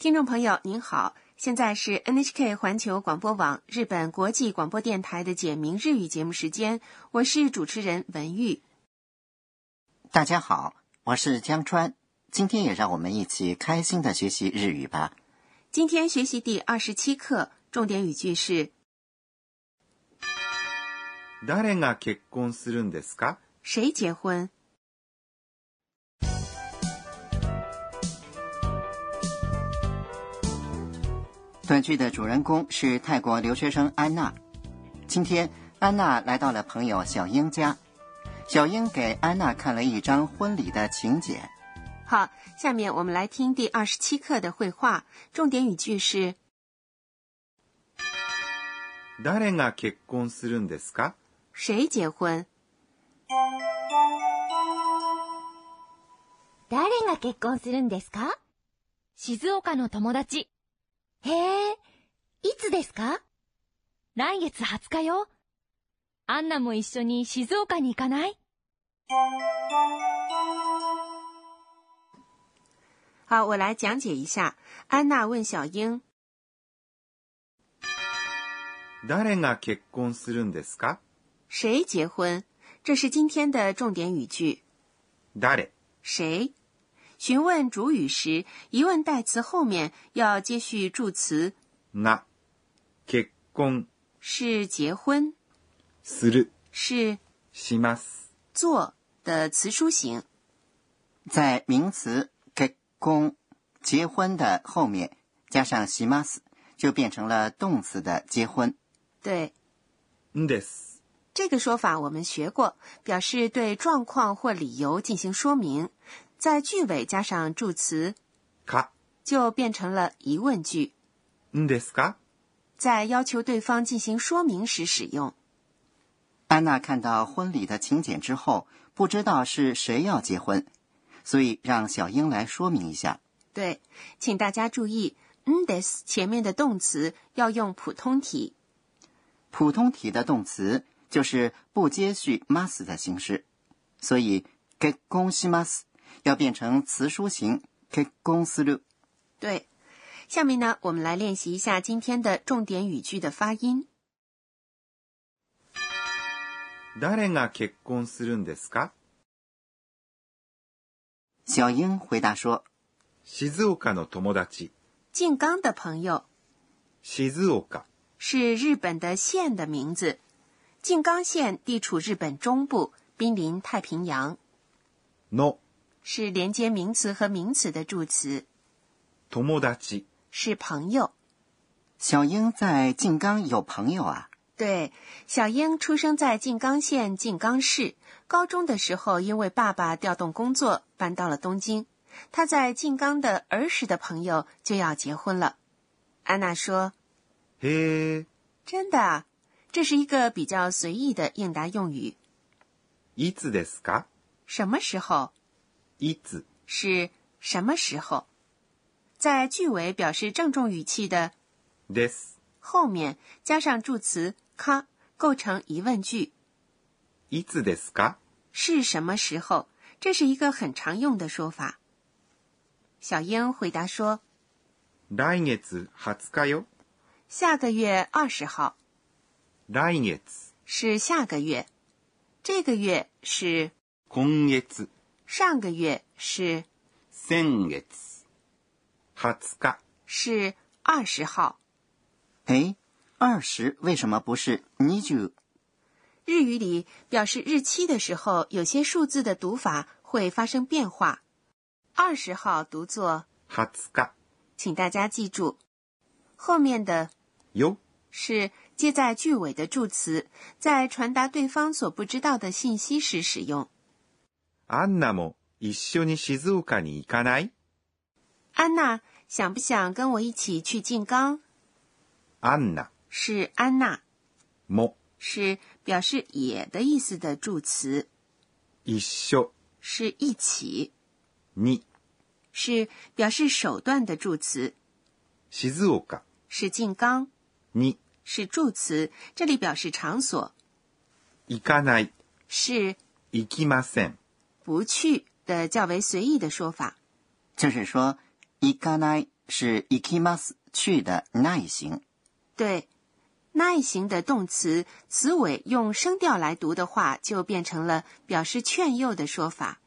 听众朋友您好，现在是 NHK 环球广播网日本国际广播电台的简明日语节目时间，我是主持人文玉。大家好，我是江川，今天也让我们一起开心的学习日语吧。今天学习第二十七课，重点语句是。誰が結婚するんですか？谁结婚？短剧的主人公是泰国留学生安娜。今天，安娜来到了朋友小英家，小英给安娜看了一张婚礼的请柬。好，下面我们来听第二十七课的绘画，重点语句是。谁结婚？婚？するんですか？谁结婚？誰が結婚？するんですか？静岡の友達。へえ、いつですか来月20日よ。アンナも一緒に静岡に行かない好，我来讲解一下。アンナ问小英：“誰が結婚するんですか？”谁结婚？这是今天的重点语句。誰？谁？询问主语时，疑问代词后面要接续助词。那，结婚是结婚，是，します做的词书形，在名词结婚结婚的后面加上します就变成了动词的结婚。对，嗯，这个说法我们学过，表示对状况或理由进行说明。在句尾加上助词，卡，就变成了疑问句。u n d 卡，在要求对方进行说明时使用。安娜看到婚礼的请柬之后，不知道是谁要结婚，所以让小英来说明一下。对，请大家注意 u n d s 前面的动词要用普通体。普通体的动词就是不接续 mas 的形式，所以给恭喜 mas。要变成词书型結婚する。对，下面呢，我们来练习一下今天的重点语句的发音。誰が結婚するんですか？小英回答說。静岡的朋友。静岡是日本的縣的名字。靜岡縣地處日本中部，邊臨太平洋。No。是连接名词和名词的助词，是朋友。小英在静冈有朋友啊。对，小英出生在静冈县静冈市，高中的时候因为爸爸调动工作搬到了东京。她在静冈的儿时的朋友就要结婚了。安娜说：“嘿，真的啊，这是一个比较随意的应答用语。”いつですか？什么时候？一つ是什么时候？在句尾表示郑重语气的，this 后面加上助词か，构成疑问句。いつですか？是什么时候？这是一个很常用的说法。小英回答说：“来月二十日。”下个月二十号。来月是下个月，这个月是今月。上个月是，先月，二十日是二十号。哎，二十为什么不是二十日语里表示日期的时候，有些数字的读法会发生变化。二十号读作“哈兹卡”。请大家记住，后面的“よ”是接在句尾的助词，在传达对方所不知道的信息时使用。安娜も一緒に静岡に行かない？安娜想不想跟我一起去静冈？安娜是安娜，も是表示也的意思的助词，一緒是一起，に是表示手段的助词，静岡是静冈，に是助词，这里表示场所，行かない是行きません。不去的较为随意的说法，就是说，ika 奈是 ikimas 去的奈型。对，奈型的动词词尾用声调来读的话，就变成了表示劝诱的说法。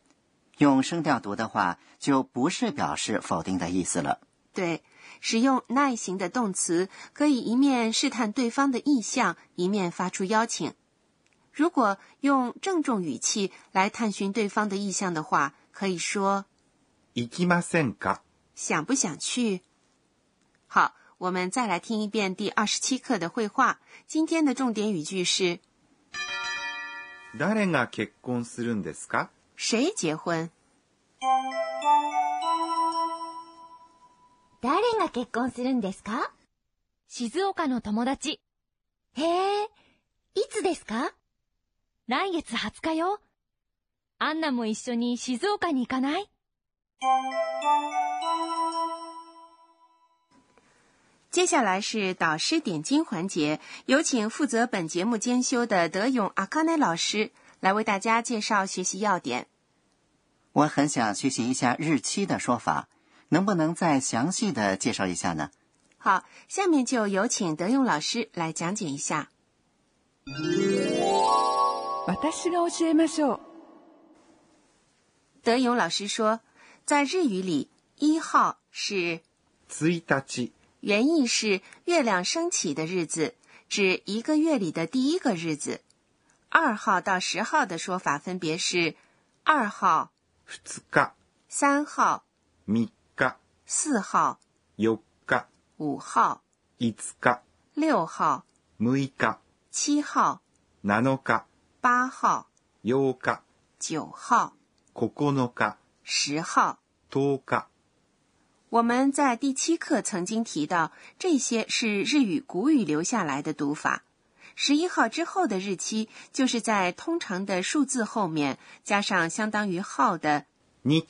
用声调读的话，就不是表示否定的意思了。对，使用奈型的动词，可以一面试探对方的意向，一面发出邀请。如果用郑重语气来探寻对方的意向的话，可以说“行きませんか”。想不想去？好，我们再来听一遍第二十七课的绘画。今天的重点语句是“誰が結婚するんですか”。谁结婚？誰が結婚するんですか？静岡の友達。へえ。いつですか？来月二十日よ。アンナも一緒に静冈吗？接下来是导师点睛环节，有请负责本节目监修的德永阿卡奈老师来为大家介绍学习要点。我很想学习一下日期的说法，能不能再详细的介绍一下呢？好，下面就有请德永老师来讲解一下。我来教您。德勇老师说，在日语里，一号是“つい原意是月亮升起的日子，指一个月里的第一个日子。二号到十号的说法分别是：二号“ふつ三号“みっ四号“よっ五号“いつか”，六号“むい七号“なのか”。八号，八日，九号，九日，十号，十日。我们在第七课曾经提到，这些是日语古语留下来的读法。十一号之后的日期，就是在通常的数字后面加上相当于“号”的“日”。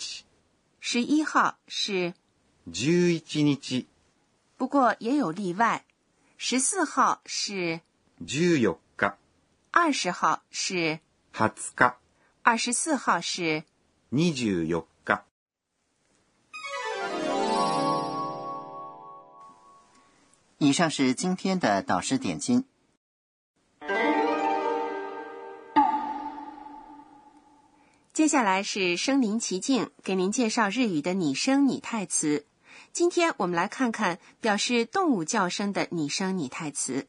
十一号是十一日，不过也有例外，十四号是十四。二十号是，二十。二十四号是，二十四。以上是今天的导师点金。接下来是声临其境，给您介绍日语的拟声拟态词。今天我们来看看表示动物叫声的拟声拟态词。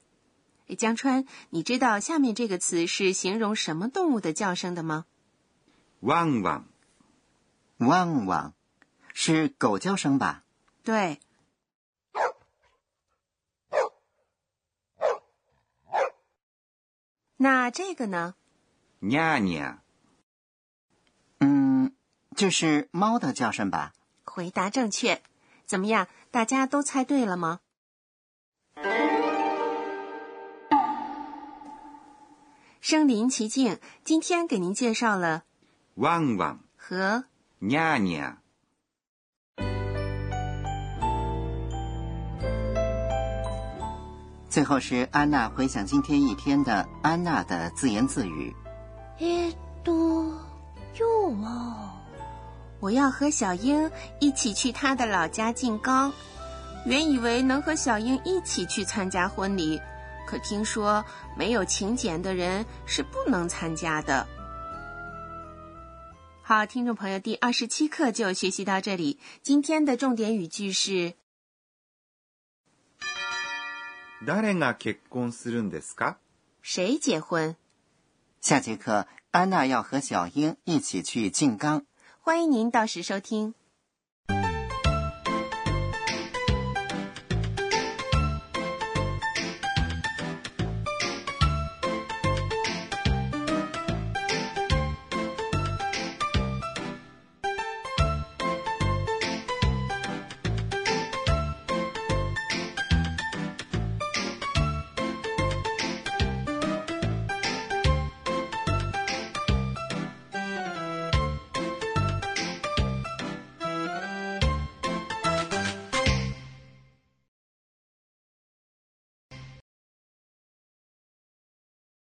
江川，你知道下面这个词是形容什么动物的叫声的吗？汪汪，汪汪，是狗叫声吧？对。那这个呢？娘娘。嗯，这是猫的叫声吧？回答正确。怎么样，大家都猜对了吗？身临其境，今天给您介绍了旺旺和娘娘。最后是安娜回想今天一天的安娜的自言自语：耶多又哦，我要和小英一起去她的老家静冈。原以为能和小英一起去参加婚礼。可听说没有请柬的人是不能参加的。好，听众朋友，第二十七课就学习到这里。今天的重点语句是：谁结婚？下节课安娜要和小英一起去静冈，欢迎您到时收听。